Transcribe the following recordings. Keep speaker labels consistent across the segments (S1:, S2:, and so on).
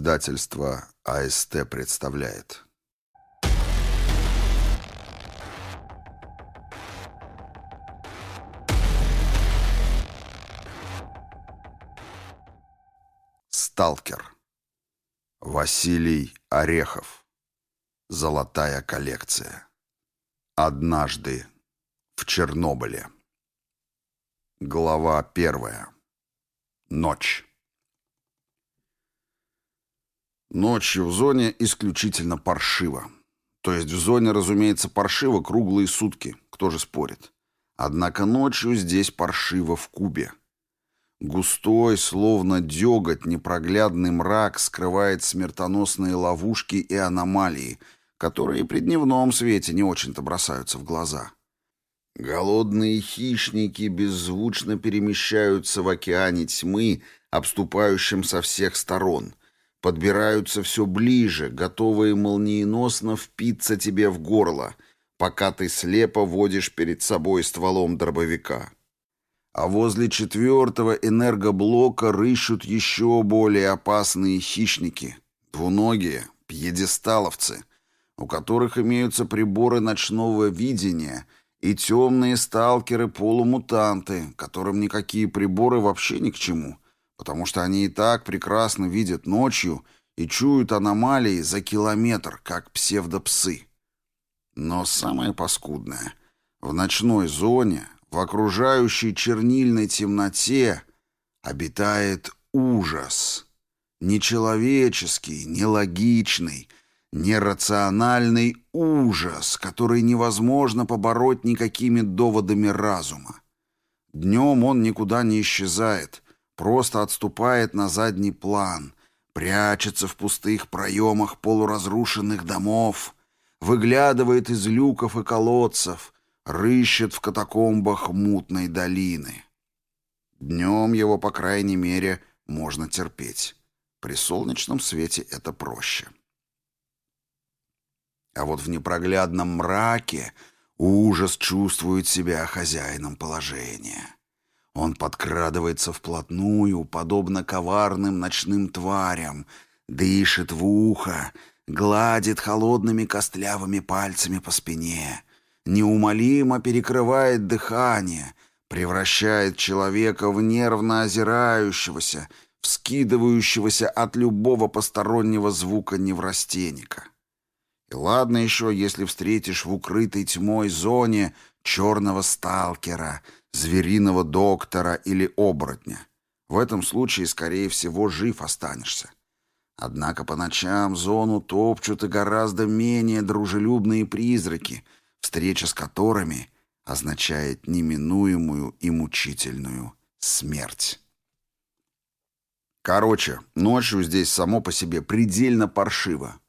S1: Издательство АСТ представляет. Сталкер. Василий Орехов. Золотая коллекция. Однажды в Чернобыле. Глава первая. Ночь. Ночью в зоне исключительно паршиво. То есть в зоне, разумеется, паршиво круглые сутки, кто же спорит. Однако ночью здесь паршиво в кубе. Густой, словно деготь, непроглядный мрак скрывает смертоносные ловушки и аномалии, которые при дневном свете не очень-то бросаются в глаза. Голодные хищники беззвучно перемещаются в океане тьмы, обступающем со всех сторон — подбираются все ближе, готовые молниеносно впиться тебе в горло, пока ты слепо водишь перед собой стволом дробовика. А возле четвертого энергоблока рыщут еще более опасные хищники, двуногие, пьедесталовцы, у которых имеются приборы ночного видения и темные сталкеры-полумутанты, которым никакие приборы вообще ни к чему — потому что они и так прекрасно видят ночью и чуют аномалии за километр, как псевдопсы. Но самое паскудное — в ночной зоне, в окружающей чернильной темноте, обитает ужас. Нечеловеческий, нелогичный, нерациональный ужас, который невозможно побороть никакими доводами разума. Днем он никуда не исчезает — просто отступает на задний план, прячется в пустых проемах полуразрушенных домов, выглядывает из люков и колодцев, рыщет в катакомбах мутной долины. Днем его, по крайней мере, можно терпеть. При солнечном свете это проще. А вот в непроглядном мраке ужас чувствует себя хозяином положения. Он подкрадывается вплотную, подобно коварным ночным тварям, дышит в ухо, гладит холодными костлявыми пальцами по спине, неумолимо перекрывает дыхание, превращает человека в нервно озирающегося, вскидывающегося от любого постороннего звука неврастенника. И ладно еще, если встретишь в укрытой тьмой зоне черного сталкера — звериного доктора или оборотня. В этом случае, скорее всего, жив останешься. Однако по ночам зону топчут и гораздо менее дружелюбные призраки, встреча с которыми означает неминуемую и мучительную смерть. Короче, ночью здесь само по себе предельно паршиво.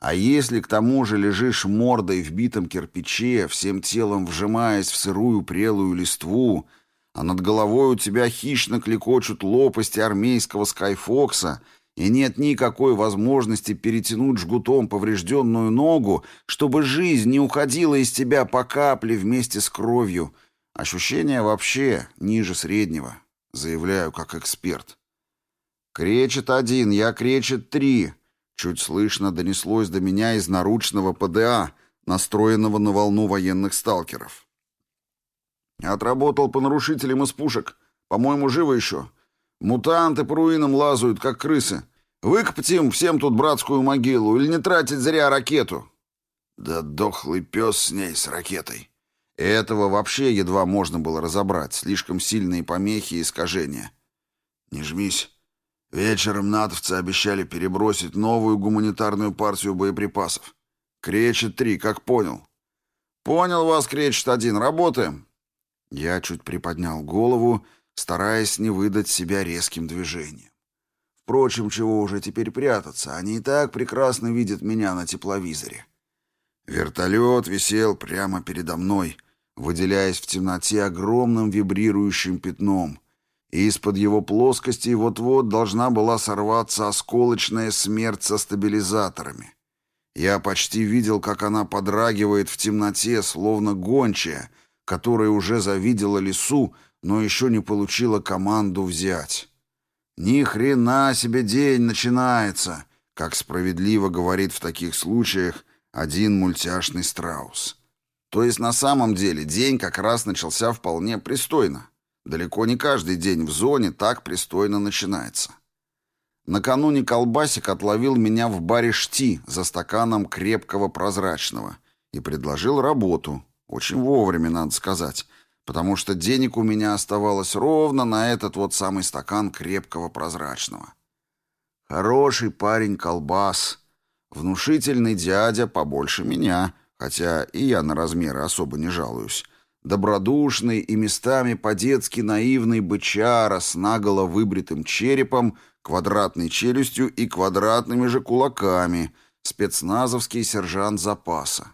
S1: А если к тому же лежишь мордой в битом кирпиче, всем телом вжимаясь в сырую прелую листву, а над головой у тебя хищно клекочут лопасти армейского скайфокса, и нет никакой возможности перетянуть жгутом поврежденную ногу, чтобы жизнь не уходила из тебя по капле вместе с кровью. Ощущение вообще ниже среднего, заявляю как эксперт. Кречет один, я кречет три. Чуть слышно донеслось до меня из наручного ПДА, настроенного на волну военных сталкеров. Отработал по нарушителям из пушек. По-моему, живо еще. Мутанты по руинам лазают, как крысы. Выкопать им всем тут братскую могилу или не тратить зря ракету. Да дохлый пес с ней, с ракетой. Этого вообще едва можно было разобрать. Слишком сильные помехи и искажения. Не жмись. Вечером натовцы обещали перебросить новую гуманитарную партию боеприпасов. Кречет-3, как понял. Понял вас, Кречет-1, работаем. Я чуть приподнял голову, стараясь не выдать себя резким движением. Впрочем, чего уже теперь прятаться, они и так прекрасно видят меня на тепловизоре. Вертолет висел прямо передо мной, выделяясь в темноте огромным вибрирующим пятном — и из-под его плоскости вот-вот должна была сорваться осколочная смерть со стабилизаторами. Я почти видел, как она подрагивает в темноте, словно гончая, которая уже завидела лесу, но еще не получила команду взять. «Ни хрена себе день начинается!» Как справедливо говорит в таких случаях один мультяшный страус. То есть на самом деле день как раз начался вполне пристойно. Далеко не каждый день в зоне так пристойно начинается. Накануне колбасик отловил меня в баре «Шти» за стаканом крепкого прозрачного и предложил работу. Очень вовремя, надо сказать, потому что денег у меня оставалось ровно на этот вот самый стакан крепкого прозрачного. Хороший парень колбас, внушительный дядя побольше меня, хотя и я на размеры особо не жалуюсь, добродушный и местами по-детски наивный бычара с наголо выбритым черепом квадратной челюстью и квадратными же кулаками, спецназовский сержант запаса.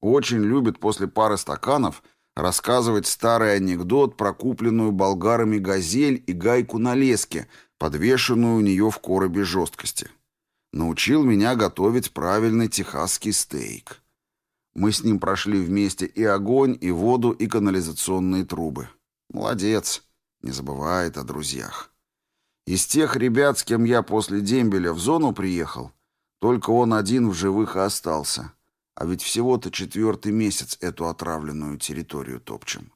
S1: Очень любит после пары стаканов рассказывать старый анекдот про купленную болгарами газель и гайку на леске, подвешенную у нее в коробе жесткости. Научил меня готовить правильный техасский стейк. Мы с ним прошли вместе и огонь, и воду, и канализационные трубы. Молодец, не забывает о друзьях. Из тех ребят, с кем я после дембеля в зону приехал, только он один в живых и остался. А ведь всего-то четвертый месяц эту отравленную территорию топчем.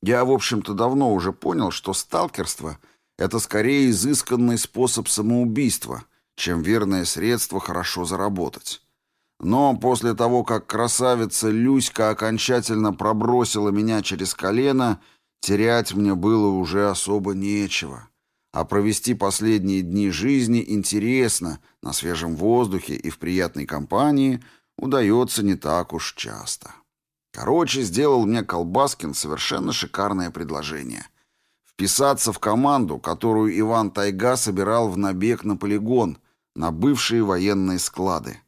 S1: Я, в общем-то, давно уже понял, что сталкерство — это скорее изысканный способ самоубийства, чем верное средство хорошо заработать. Но после того, как красавица Люська окончательно пробросила меня через колено, терять мне было уже особо нечего а провести последние дни жизни интересно, на свежем воздухе и в приятной компании удается не так уж часто. Короче, сделал мне Колбаскин совершенно шикарное предложение. Вписаться в команду, которую Иван Тайга собирал в набег на полигон, на бывшие военные склады.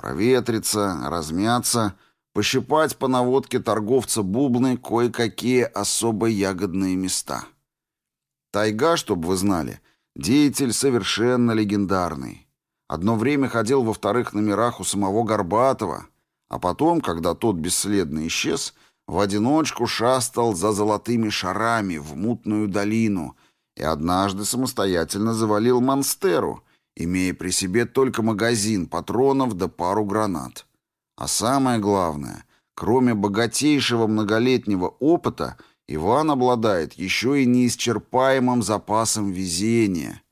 S1: Проветриться, размяться, пощипать по наводке торговца бубны кое-какие особо ягодные места — Тайга, чтобы вы знали, деятель совершенно легендарный. Одно время ходил во вторых номерах у самого Горбатова, а потом, когда тот бесследно исчез, в одиночку шастал за золотыми шарами в мутную долину и однажды самостоятельно завалил Монстеру, имея при себе только магазин патронов да пару гранат. А самое главное, кроме богатейшего многолетнего опыта — Иван обладает еще и неисчерпаемым запасом везения.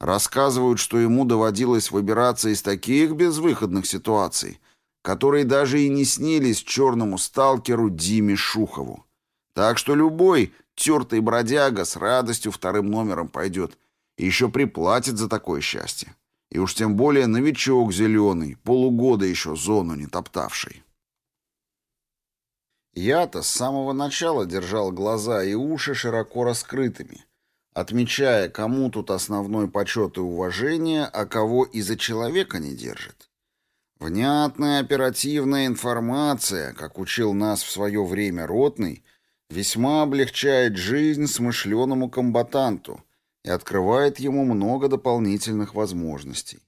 S1: Рассказывают, что ему доводилось выбираться из таких безвыходных ситуаций, которые даже и не снились черному сталкеру Диме Шухову. Так что любой тертый бродяга с радостью вторым номером пойдет и еще приплатит за такое счастье. И уж тем более новичок зеленый, полугода еще зону не топтавший. Я-то с самого начала держал глаза и уши широко раскрытыми, отмечая, кому тут основной почет и уважение, а кого и за человека не держит. Внятная оперативная информация, как учил нас в свое время Ротный, весьма облегчает жизнь смышленому комбатанту и открывает ему много дополнительных возможностей.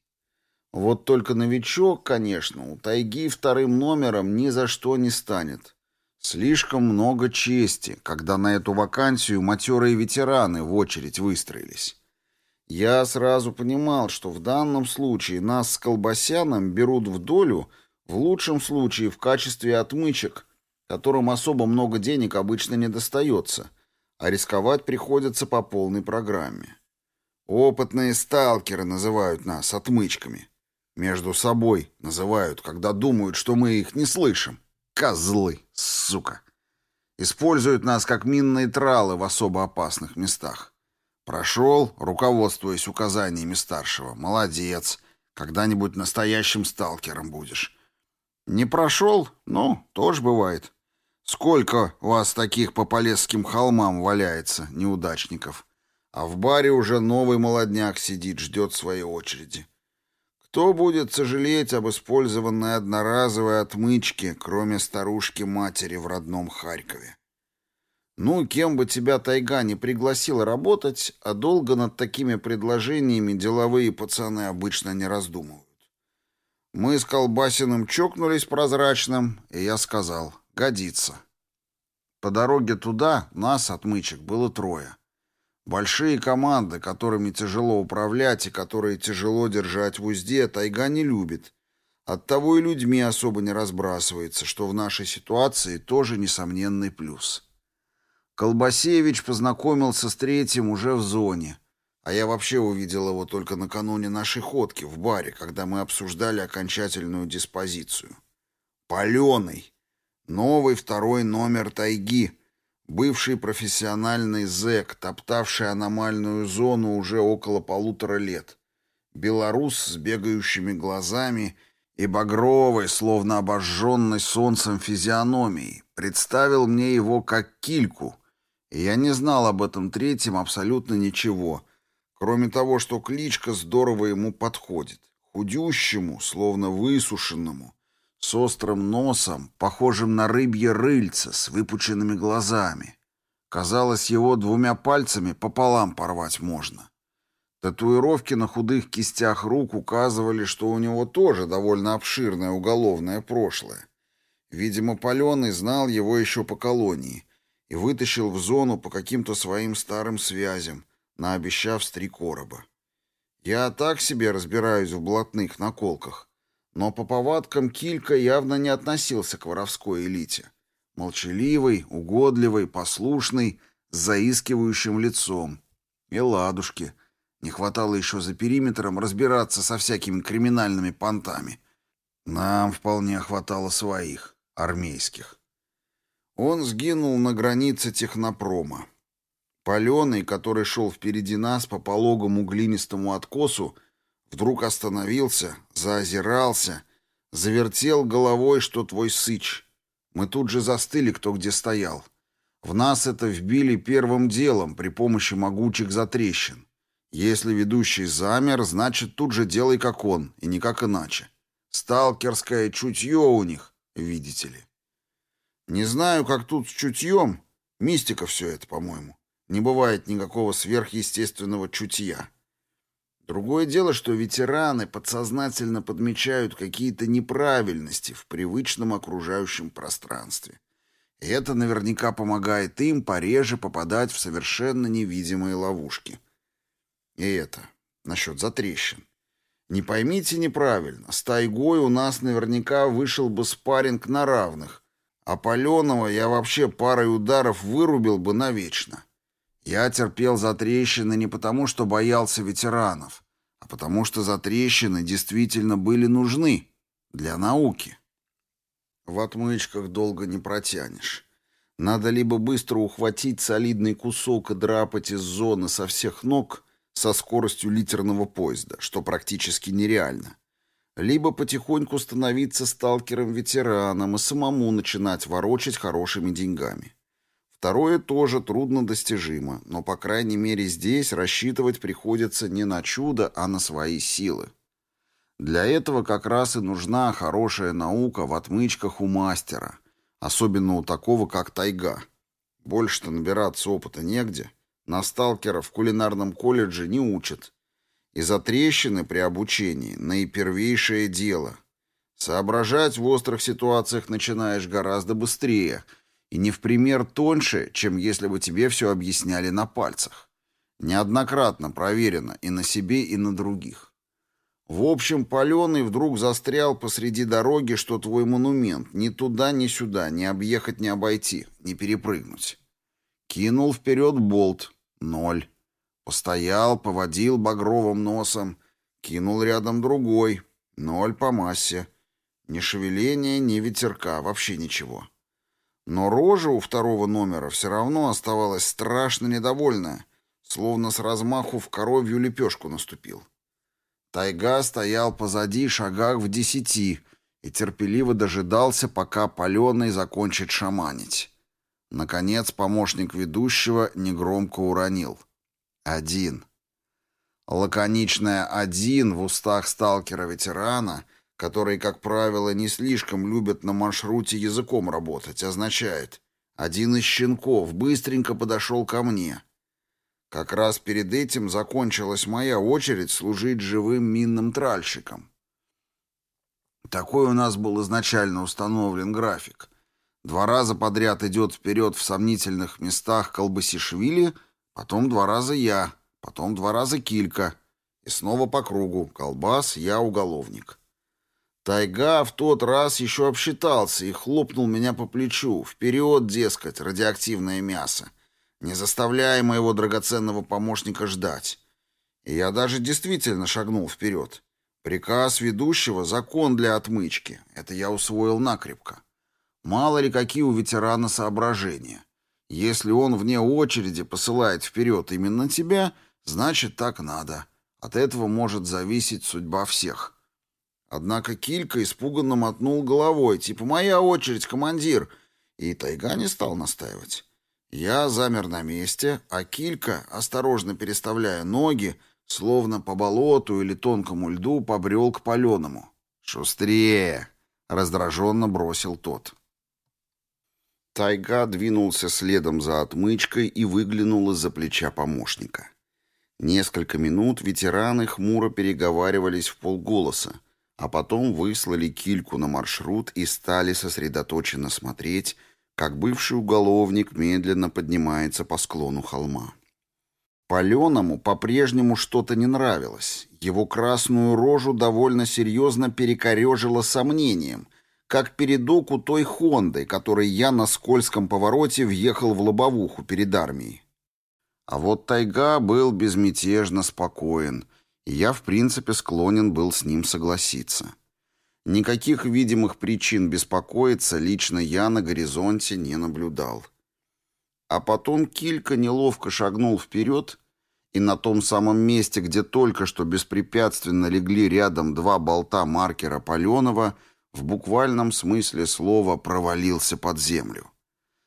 S1: Вот только новичок, конечно, у тайги вторым номером ни за что не станет. Слишком много чести, когда на эту вакансию матерые ветераны в очередь выстроились. Я сразу понимал, что в данном случае нас с Колбасяном берут в долю, в лучшем случае в качестве отмычек, которым особо много денег обычно не достается, а рисковать приходится по полной программе. Опытные сталкеры называют нас отмычками. Между собой называют, когда думают, что мы их не слышим. Козлы, сука. Используют нас как минные тралы в особо опасных местах. Прошел, руководствуясь указаниями старшего. Молодец. Когда-нибудь настоящим сталкером будешь. Не прошел? Ну, тоже бывает. Сколько у вас таких по Полесским холмам валяется, неудачников? А в баре уже новый молодняк сидит, ждет своей очереди. Кто будет сожалеть об использованной одноразовой отмычке, кроме старушки-матери в родном Харькове? Ну, кем бы тебя тайга не пригласила работать, а долго над такими предложениями деловые пацаны обычно не раздумывают. Мы с Колбасиным чокнулись прозрачным, и я сказал «годится». По дороге туда нас, отмычек, было трое. Большие команды, которыми тяжело управлять и которые тяжело держать в узде, тайга не любит. Оттого и людьми особо не разбрасывается, что в нашей ситуации тоже несомненный плюс. Колбасевич познакомился с третьим уже в зоне, а я вообще увидел его только накануне нашей ходки в баре, когда мы обсуждали окончательную диспозицию. Паленый. Новый второй номер тайги — Бывший профессиональный зэк, топтавший аномальную зону уже около полутора лет. Белорус с бегающими глазами и багровой, словно обожженной солнцем физиономией, представил мне его как кильку, и я не знал об этом третьем абсолютно ничего, кроме того, что кличка здорово ему подходит. Худющему, словно высушенному, с острым носом, похожим на рыбье рыльце, с выпученными глазами. Казалось, его двумя пальцами пополам порвать можно. Татуировки на худых кистях рук указывали, что у него тоже довольно обширное уголовное прошлое. Видимо, Паленый знал его еще по колонии и вытащил в зону по каким-то своим старым связям, наобещав с три короба. Я так себе разбираюсь в блатных наколках — но по повадкам Килька явно не относился к воровской элите. Молчаливый, угодливый, послушный, с заискивающим лицом. И ладушки. Не хватало еще за периметром разбираться со всякими криминальными понтами. Нам вполне хватало своих, армейских. Он сгинул на границе технопрома. Паленый, который шел впереди нас по пологому глинистому откосу, Вдруг остановился, заозирался, завертел головой, что твой сыч. Мы тут же застыли, кто где стоял. В нас это вбили первым делом при помощи могучих затрещин. Если ведущий замер, значит, тут же делай как он, и никак иначе. Сталкерское чутье у них, видите ли. Не знаю, как тут с чутьем. Мистика все это, по-моему. Не бывает никакого сверхъестественного чутья. Другое дело, что ветераны подсознательно подмечают какие-то неправильности в привычном окружающем пространстве. И это наверняка помогает им пореже попадать в совершенно невидимые ловушки. И это насчет затрещин. Не поймите неправильно, с тайгой у нас наверняка вышел бы спарринг на равных, а паленого я вообще парой ударов вырубил бы навечно. Я терпел затрещины не потому, что боялся ветеранов, а потому что затрещины действительно были нужны для науки. В отмычках долго не протянешь. Надо либо быстро ухватить солидный кусок и драпать из зоны со всех ног со скоростью литерного поезда, что практически нереально, либо потихоньку становиться сталкером-ветераном и самому начинать ворочать хорошими деньгами. Второе тоже трудно достижимо, но, по крайней мере, здесь рассчитывать приходится не на чудо, а на свои силы. Для этого как раз и нужна хорошая наука в отмычках у мастера, особенно у такого, как тайга. Больше-то набираться опыта негде. На сталкера в кулинарном колледже не учат. И за трещины при обучении – наипервейшее дело. Соображать в острых ситуациях начинаешь гораздо быстрее – и не в пример тоньше, чем если бы тебе все объясняли на пальцах. Неоднократно проверено и на себе, и на других. В общем, Паленый вдруг застрял посреди дороги, что твой монумент ни туда, ни сюда, ни объехать, ни обойти, ни перепрыгнуть. Кинул вперед болт. Ноль. Постоял, поводил багровым носом. Кинул рядом другой. Ноль по массе. Ни шевеления, ни ветерка, вообще ничего. Но рожа у второго номера все равно оставалась страшно недовольная, словно с размаху в коровью лепешку наступил. Тайга стоял позади шагах в десяти и терпеливо дожидался, пока паленый закончит шаманить. Наконец помощник ведущего негромко уронил. «Один». Лаконичное «один» в устах сталкера-ветерана которые, как правило, не слишком любят на маршруте языком работать, означает «один из щенков быстренько подошел ко мне». Как раз перед этим закончилась моя очередь служить живым минным тральщиком. Такой у нас был изначально установлен график. Два раза подряд идет вперед в сомнительных местах Колбасишвили, потом два раза я, потом два раза килька. И снова по кругу. Колбас, я уголовник. Тайга в тот раз еще обсчитался и хлопнул меня по плечу. Вперед, дескать, радиоактивное мясо. Не заставляя моего драгоценного помощника ждать. И я даже действительно шагнул вперед. Приказ ведущего — закон для отмычки. Это я усвоил накрепко. Мало ли какие у ветерана соображения. Если он вне очереди посылает вперед именно тебя, значит, так надо. От этого может зависеть судьба всех. Однако Килька испуганно мотнул головой, типа «Моя очередь, командир!» И Тайга не стал настаивать. Я замер на месте, а Килька, осторожно переставляя ноги, словно по болоту или тонкому льду, побрел к паленому. «Шустрее!» — раздраженно бросил тот. Тайга двинулся следом за отмычкой и выглянул из-за плеча помощника. Несколько минут ветераны хмуро переговаривались в полголоса, а потом выслали кильку на маршрут и стали сосредоточенно смотреть, как бывший уголовник медленно поднимается по склону холма. Паленому по-прежнему что-то не нравилось. Его красную рожу довольно серьезно перекорежило сомнением, как передок у той Хонды, которой я на скользком повороте въехал в лобовуху перед армией. А вот тайга был безмятежно спокоен — и я, в принципе, склонен был с ним согласиться. Никаких видимых причин беспокоиться лично я на горизонте не наблюдал. А потом Килька неловко шагнул вперед, и на том самом месте, где только что беспрепятственно легли рядом два болта маркера Паленова, в буквальном смысле слова провалился под землю.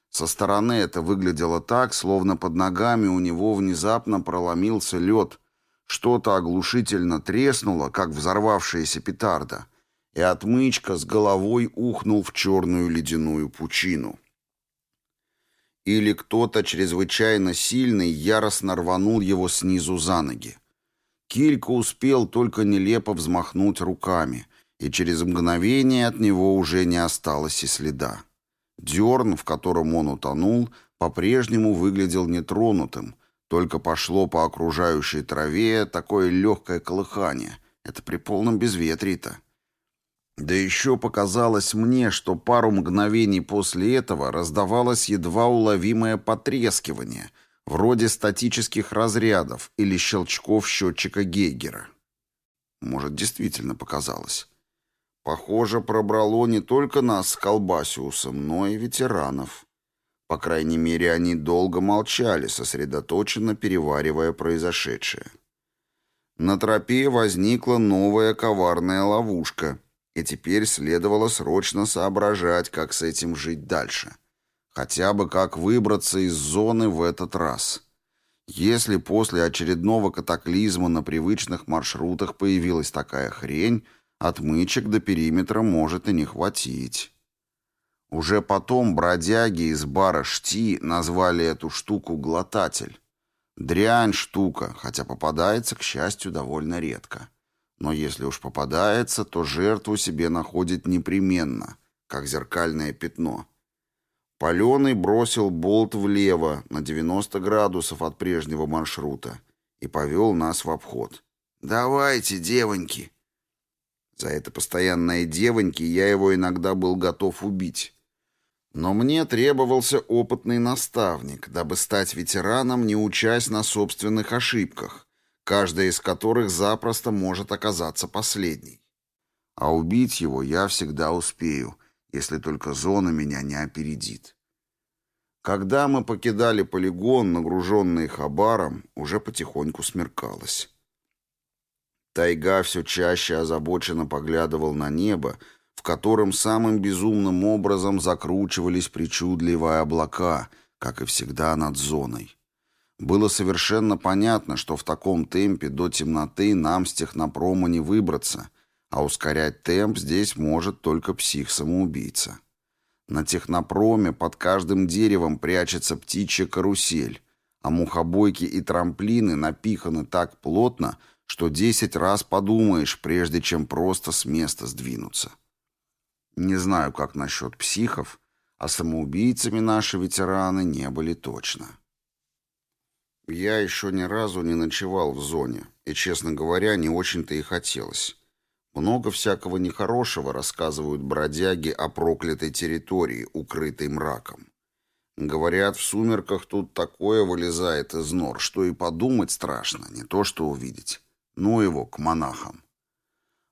S1: Со стороны это выглядело так, словно под ногами у него внезапно проломился лед — что-то оглушительно треснуло, как взорвавшаяся петарда, и отмычка с головой ухнул в черную ледяную пучину. Или кто-то чрезвычайно сильный яростно рванул его снизу за ноги. Килька успел только нелепо взмахнуть руками, и через мгновение от него уже не осталось и следа. Дерн, в котором он утонул, по-прежнему выглядел нетронутым, только пошло по окружающей траве такое легкое колыхание. Это при полном безветрии-то. Да еще показалось мне, что пару мгновений после этого раздавалось едва уловимое потрескивание, вроде статических разрядов или щелчков счетчика Гейгера. Может, действительно показалось. Похоже, пробрало не только нас с Колбасиусом, но и ветеранов. По крайней мере, они долго молчали, сосредоточенно переваривая произошедшее. На тропе возникла новая коварная ловушка, и теперь следовало срочно соображать, как с этим жить дальше. Хотя бы как выбраться из зоны в этот раз. Если после очередного катаклизма на привычных маршрутах появилась такая хрень, отмычек до периметра может и не хватить. Уже потом бродяги из бара «Шти» назвали эту штуку «глотатель». Дрянь штука, хотя попадается, к счастью, довольно редко. Но если уж попадается, то жертву себе находит непременно, как зеркальное пятно. Паленый бросил болт влево, на 90 градусов от прежнего маршрута, и повел нас в обход. «Давайте, девоньки!» За это постоянное девоньки я его иногда был готов убить. Но мне требовался опытный наставник, дабы стать ветераном, не учась на собственных ошибках, каждая из которых запросто может оказаться последней. А убить его я всегда успею, если только зона меня не опередит. Когда мы покидали полигон, нагруженный хабаром, уже потихоньку смеркалось. Тайга все чаще озабоченно поглядывал на небо, в котором самым безумным образом закручивались причудливые облака, как и всегда над зоной. Было совершенно понятно, что в таком темпе до темноты нам с технопрома не выбраться, а ускорять темп здесь может только псих-самоубийца. На технопроме под каждым деревом прячется птичья карусель, а мухобойки и трамплины напиханы так плотно, что десять раз подумаешь, прежде чем просто с места сдвинуться. Не знаю, как насчет психов, а самоубийцами наши ветераны не были точно. Я еще ни разу не ночевал в зоне, и, честно говоря, не очень-то и хотелось. Много всякого нехорошего рассказывают бродяги о проклятой территории, укрытой мраком. Говорят, в сумерках тут такое вылезает из нор, что и подумать страшно, не то что увидеть. Ну его, к монахам.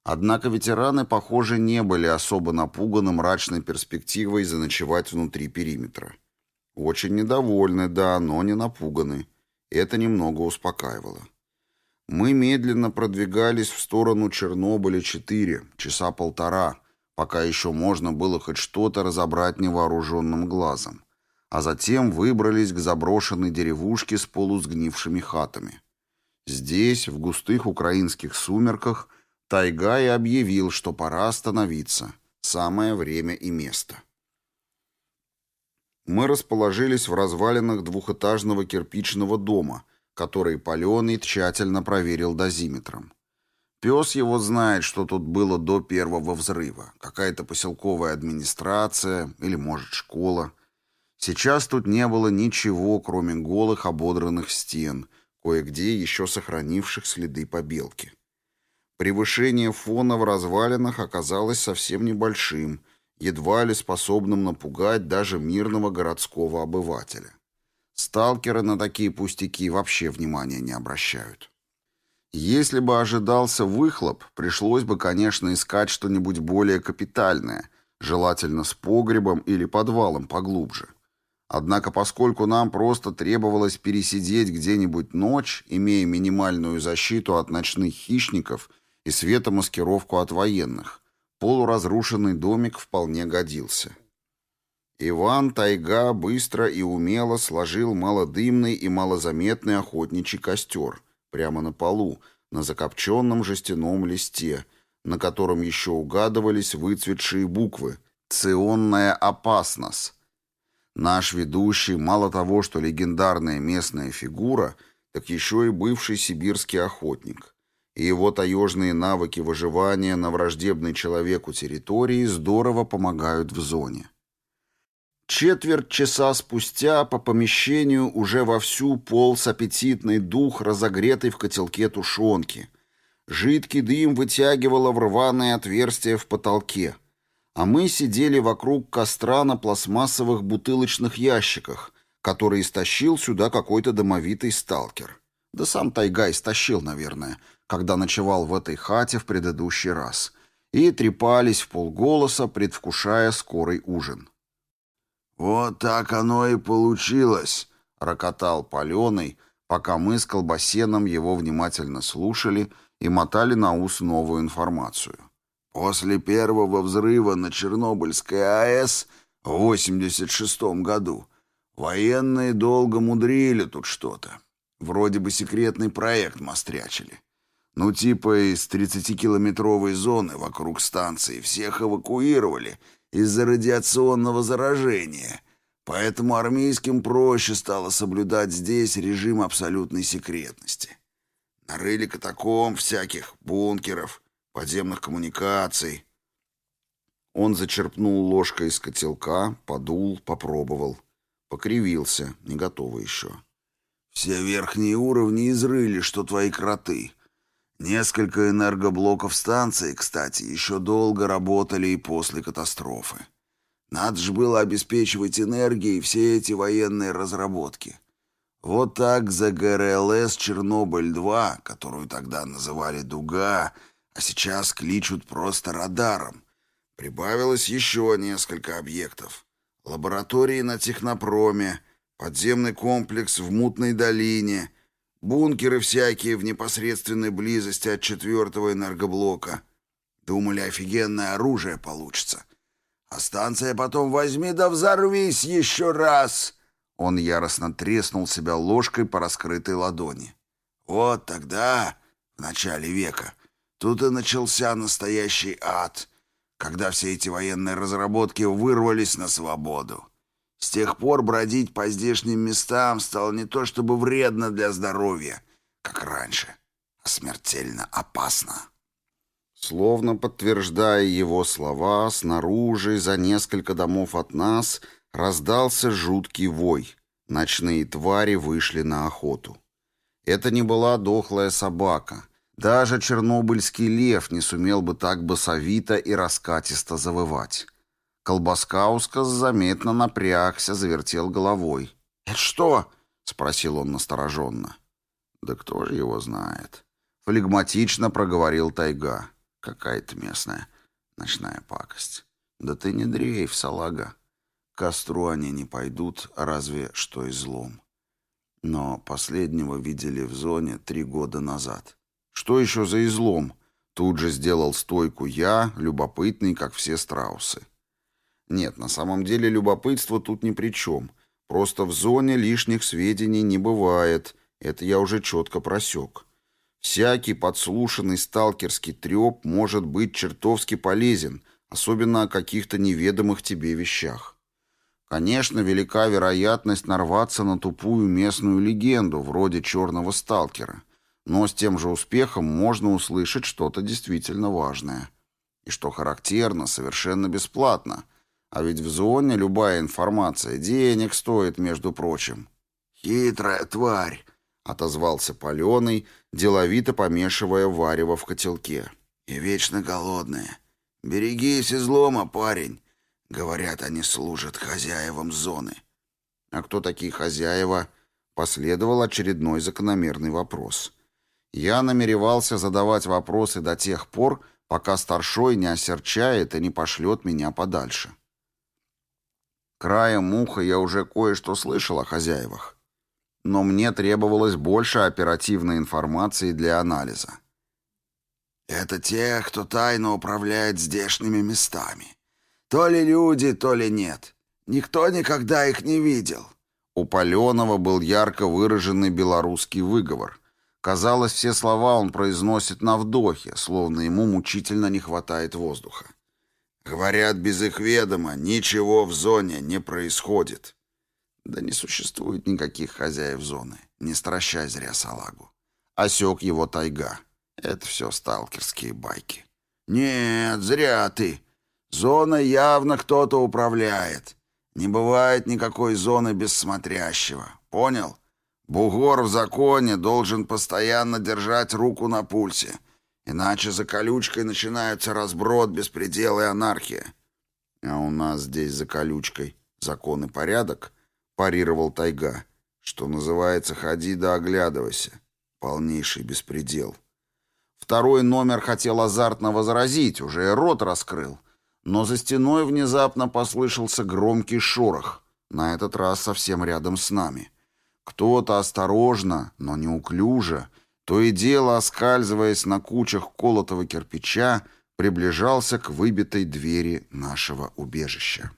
S1: Однако ветераны, похоже, не были особо напуганы мрачной перспективой заночевать внутри периметра. Очень недовольны, да, но не напуганы. Это немного успокаивало. Мы медленно продвигались в сторону Чернобыля-4, часа полтора, пока еще можно было хоть что-то разобрать невооруженным глазом а затем выбрались к заброшенной деревушке с полусгнившими хатами. Здесь, в густых украинских сумерках, Тайга и объявил, что пора остановиться. Самое время и место. Мы расположились в развалинах двухэтажного кирпичного дома, который Паленый тщательно проверил дозиметром. Пес его знает, что тут было до первого взрыва. Какая-то поселковая администрация или, может, школа – Сейчас тут не было ничего, кроме голых ободранных стен, кое-где еще сохранивших следы побелки. Превышение фона в развалинах оказалось совсем небольшим, едва ли способным напугать даже мирного городского обывателя. Сталкеры на такие пустяки вообще внимания не обращают. Если бы ожидался выхлоп, пришлось бы, конечно, искать что-нибудь более капитальное, желательно с погребом или подвалом поглубже. Однако поскольку нам просто требовалось пересидеть где-нибудь ночь, имея минимальную защиту от ночных хищников и светомаскировку от военных, полуразрушенный домик вполне годился. Иван Тайга быстро и умело сложил малодымный и малозаметный охотничий костер прямо на полу, на закопченном жестяном листе, на котором еще угадывались выцветшие буквы «Ционная опасность», Наш ведущий мало того, что легендарная местная фигура, так еще и бывший сибирский охотник. И его таежные навыки выживания на враждебной человеку территории здорово помогают в зоне. Четверть часа спустя по помещению уже вовсю полз аппетитный дух, разогретый в котелке тушенки. Жидкий дым вытягивало в рваное отверстие в потолке – а мы сидели вокруг костра на пластмассовых бутылочных ящиках, который истощил сюда какой-то домовитый сталкер. Да сам Тайга истощил, наверное, когда ночевал в этой хате в предыдущий раз. И трепались в полголоса, предвкушая скорый ужин. «Вот так оно и получилось», — рокотал паленый, пока мы с колбасеном его внимательно слушали и мотали на ус новую информацию. После первого взрыва на Чернобыльской АЭС в 86 году военные долго мудрили тут что-то. Вроде бы секретный проект мострячили. Ну, типа из 30-километровой зоны вокруг станции всех эвакуировали из-за радиационного заражения. Поэтому армейским проще стало соблюдать здесь режим абсолютной секретности. Нарыли катакомб всяких, бункеров — подземных коммуникаций. Он зачерпнул ложкой из котелка, подул, попробовал. Покривился, не готово еще. Все верхние уровни изрыли, что твои кроты. Несколько энергоблоков станции, кстати, еще долго работали и после катастрофы. Надо же было обеспечивать энергией все эти военные разработки. Вот так за ГРЛС «Чернобыль-2», которую тогда называли «Дуга», а сейчас кличут просто радаром. Прибавилось еще несколько объектов. Лаборатории на технопроме, подземный комплекс в Мутной долине, бункеры всякие в непосредственной близости от четвертого энергоблока. Думали, офигенное оружие получится. А станция потом возьми да взорвись еще раз. Он яростно треснул себя ложкой по раскрытой ладони. Вот тогда, в начале века, Тут и начался настоящий ад, когда все эти военные разработки вырвались на свободу. С тех пор бродить по здешним местам стало не то чтобы вредно для здоровья, как раньше, а смертельно опасно. Словно подтверждая его слова, снаружи, за несколько домов от нас, раздался жуткий вой. Ночные твари вышли на охоту. Это не была дохлая собака. Даже чернобыльский лев не сумел бы так басовито и раскатисто завывать. Колбаскаускас заметно напрягся, завертел головой. «Это что?» — спросил он настороженно. «Да кто же его знает?» Флегматично проговорил тайга. «Какая-то местная ночная пакость. Да ты не дрейф, салага. К костру они не пойдут, разве что излом. Но последнего видели в зоне три года назад. Что еще за излом?» Тут же сделал стойку я, любопытный, как все страусы. Нет, на самом деле любопытство тут ни при чем. Просто в зоне лишних сведений не бывает. Это я уже четко просек. Всякий подслушанный сталкерский треп может быть чертовски полезен, особенно о каких-то неведомых тебе вещах. Конечно, велика вероятность нарваться на тупую местную легенду, вроде черного сталкера, но с тем же успехом можно услышать что-то действительно важное. И что характерно, совершенно бесплатно – а ведь в зоне любая информация денег стоит, между прочим. «Хитрая тварь!» — отозвался Паленый, деловито помешивая варево в котелке. «И вечно голодная. Берегись излома, парень!» Говорят, они служат хозяевам зоны. А кто такие хозяева? Последовал очередной закономерный вопрос. Я намеревался задавать вопросы до тех пор, пока старшой не осерчает и не пошлет меня подальше. Краем уха я уже кое-что слышал о хозяевах. Но мне требовалось больше оперативной информации для анализа. «Это те, кто тайно управляет здешними местами. То ли люди, то ли нет. Никто никогда их не видел». У Паленова был ярко выраженный белорусский выговор. Казалось, все слова он произносит на вдохе, словно ему мучительно не хватает воздуха. Говорят, без их ведома ничего в зоне не происходит. Да не существует никаких хозяев зоны. Не стращай зря салагу. Осек его тайга. Это все сталкерские байки. Нет, зря ты. Зона явно кто-то управляет. Не бывает никакой зоны без смотрящего. Понял? Бугор в законе должен постоянно держать руку на пульсе. Иначе за колючкой начинается разброд, беспредел и анархия. А у нас здесь за колючкой закон и порядок, парировал тайга. Что называется, ходи да оглядывайся. Полнейший беспредел. Второй номер хотел азартно возразить, уже рот раскрыл. Но за стеной внезапно послышался громкий шорох, на этот раз совсем рядом с нами. Кто-то осторожно, но неуклюже, то и дело, оскальзываясь на кучах колотого кирпича, приближался к выбитой двери нашего убежища.